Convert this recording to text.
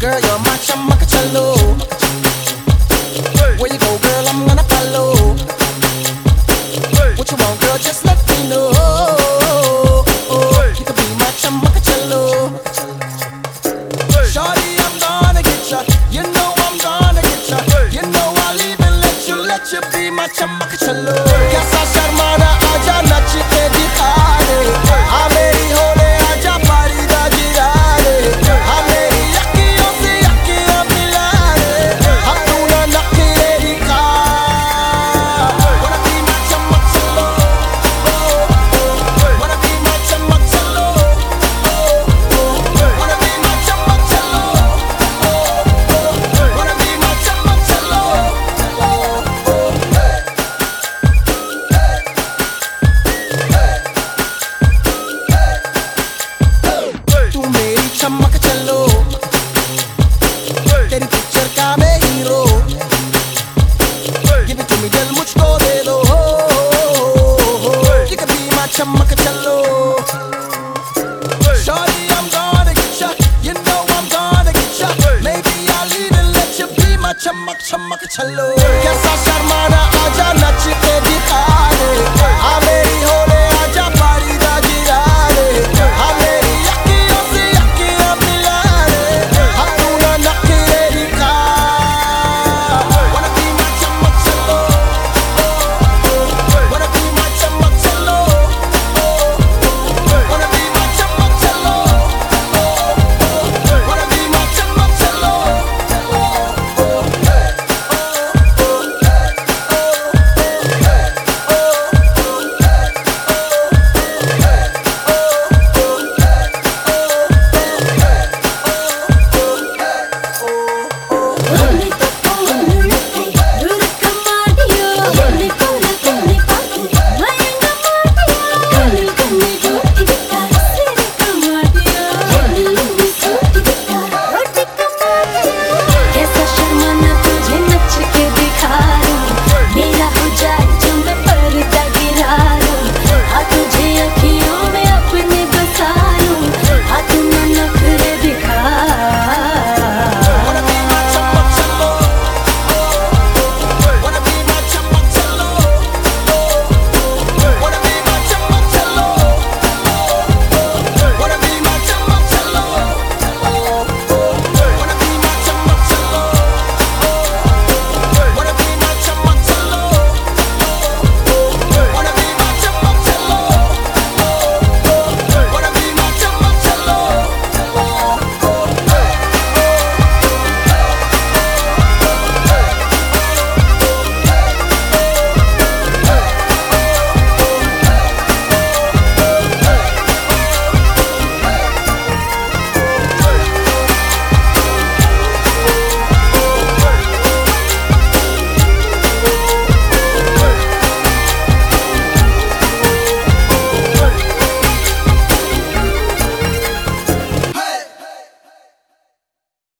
Girl, you're my Chammak Challo. Where you go, girl, I'm gonna follow. What you want, girl, just let me know. You can be my Chammak Challo. Shorty, I'm gonna get ya. You know I'm gonna get ya. You know I'll even let you, let you be my Chammak Challo. Yes, I'll picture का मैं hero Give it to me दिल मुझको दे दो You can be my चमक चलो Shorty I'm gonna get ya You know I'm gonna get ya Maybe I'll even let you be my चमक चमक चलो कैसा शर्माना आजा नच के